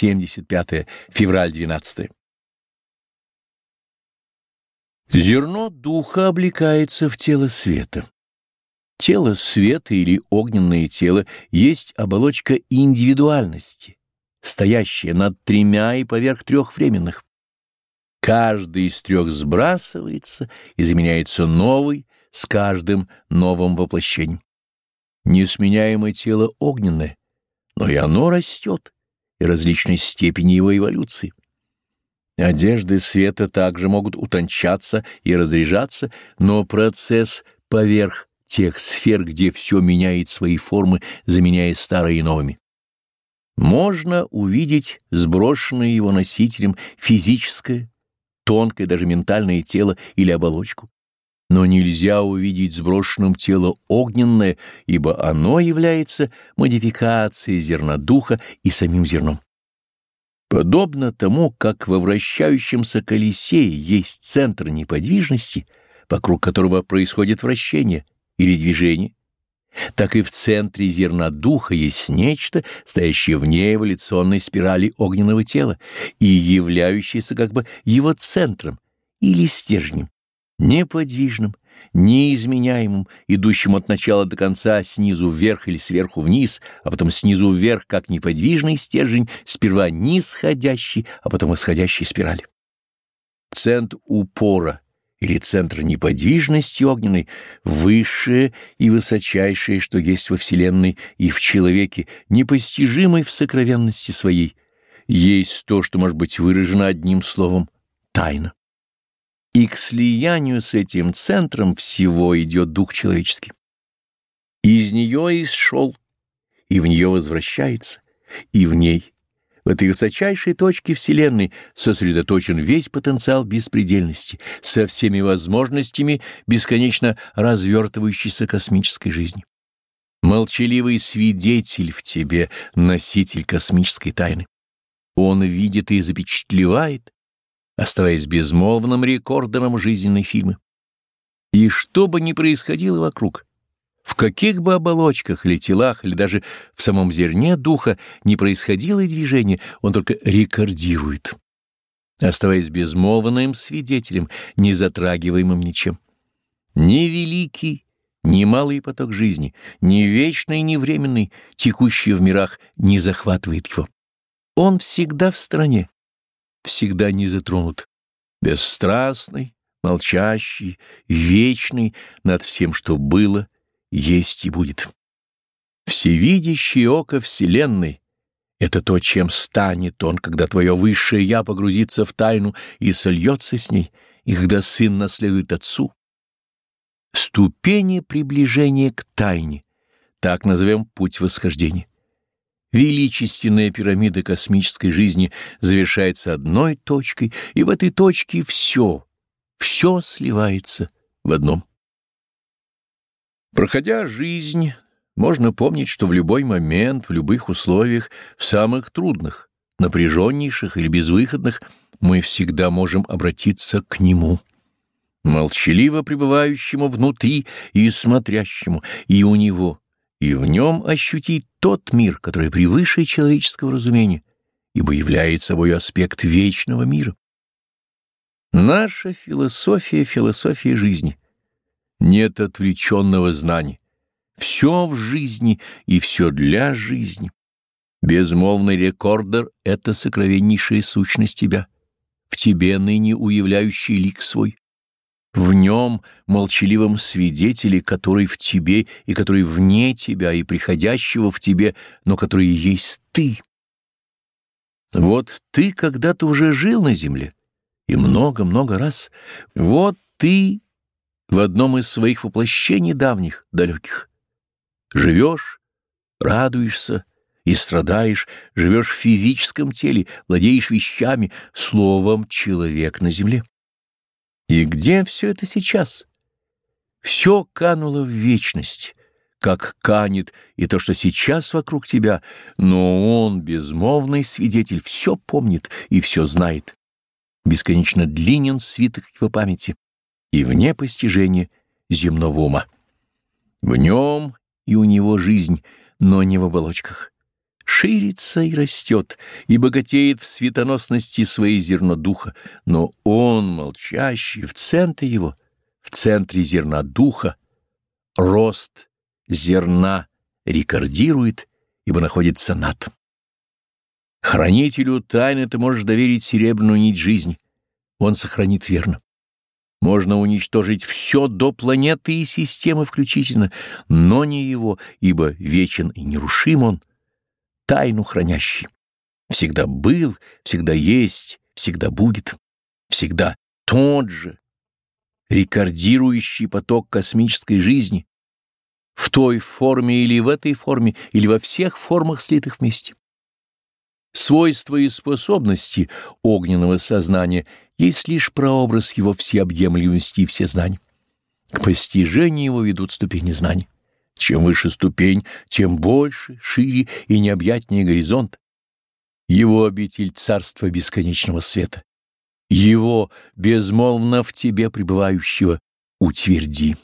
75 февраль 12. Зерно духа облекается в тело света. Тело света или огненное тело есть оболочка индивидуальности, стоящая над тремя и поверх трех временных. Каждый из трех сбрасывается и заменяется новый с каждым новым воплощением. Несменяемое тело огненное, но и оно растет, и различной степени его эволюции. Одежды света также могут утончаться и разряжаться, но процесс поверх тех сфер, где все меняет свои формы, заменяя старые новыми. Можно увидеть сброшенное его носителем физическое, тонкое, даже ментальное тело или оболочку. Но нельзя увидеть сброшенным тело огненное, ибо оно является модификацией зерна духа и самим зерном. Подобно тому, как во вращающемся колесе есть центр неподвижности, вокруг которого происходит вращение или движение, так и в центре зерна духа есть нечто, стоящее вне эволюционной спирали огненного тела и являющееся как бы его центром или стержнем, неподвижным, неизменяемым, идущим от начала до конца снизу вверх или сверху вниз, а потом снизу вверх, как неподвижный стержень, сперва нисходящий, а потом исходящий спираль. Центр упора или центр неподвижности огненной, высшее и высочайшее, что есть во Вселенной и в человеке, непостижимый в сокровенности своей, есть то, что может быть выражено одним словом — тайна и к слиянию с этим центром всего идет дух человеческий. Из нее исшел, и в нее возвращается, и в ней, в этой высочайшей точке Вселенной, сосредоточен весь потенциал беспредельности со всеми возможностями бесконечно развертывающейся космической жизни. Молчаливый свидетель в тебе, носитель космической тайны. Он видит и запечатлевает, оставаясь безмолвным рекордером жизненной фильмы. И что бы ни происходило вокруг, в каких бы оболочках или телах, или даже в самом зерне духа не происходило движение, он только рекордирует, оставаясь безмолвным свидетелем, не затрагиваемым ничем. Ни великий, ни малый поток жизни, ни вечный, ни временный, текущий в мирах, не захватывает его. Он всегда в стороне, всегда не затронут. Бесстрастный, молчащий, вечный над всем, что было, есть и будет. Всевидящее око Вселенной — это то, чем станет он, когда твое высшее «Я» погрузится в тайну и сольется с ней, и когда сын наследует отцу. Ступени приближения к тайне — так назовем путь восхождения. Величественная пирамида космической жизни завершается одной точкой, и в этой точке все, все сливается в одном. Проходя жизнь, можно помнить, что в любой момент, в любых условиях, в самых трудных, напряженнейших или безвыходных, мы всегда можем обратиться к Нему, молчаливо пребывающему внутри и смотрящему, и у Него, и в нем ощутить тот мир, который превыше человеческого разумения, ибо является собой аспект вечного мира. Наша философия — философия жизни. Нет отвлеченного знания. Все в жизни и все для жизни. Безмолвный рекордер — это сокровеннейшая сущность тебя, в тебе ныне уявляющий лик свой в нем молчаливом свидетеле, который в тебе и который вне тебя и приходящего в тебе, но который есть ты. Вот ты когда-то уже жил на земле, и много-много раз. Вот ты в одном из своих воплощений давних, далеких. Живешь, радуешься и страдаешь, живешь в физическом теле, владеешь вещами, словом человек на земле. И где все это сейчас? Все кануло в вечность, как канет и то, что сейчас вокруг тебя, но он, безмолвный свидетель, все помнит и все знает. Бесконечно длинен свиток его памяти и вне постижения земного ума. В нем и у него жизнь, но не в оболочках. Ширится и растет, и богатеет в светоносности своей зерно духа, но он, молчащий, в центре его, в центре зерна духа, рост зерна рекордирует, ибо находится над. Хранителю тайны ты можешь доверить серебряную нить жизни, он сохранит верно. Можно уничтожить все до планеты и системы включительно, но не его, ибо вечен и нерушим он, тайну хранящий. Всегда был, всегда есть, всегда будет, всегда тот же, рекордирующий поток космической жизни, в той форме или в этой форме, или во всех формах слитых вместе. Свойства и способности огненного сознания есть лишь прообраз его всеобъемлемости и всезнаний. К постижению его ведут ступени знаний. Чем выше ступень, тем больше, шире и необъятнее горизонт. Его обитель царства бесконечного света. Его, безмолвно в тебе пребывающего, утверди.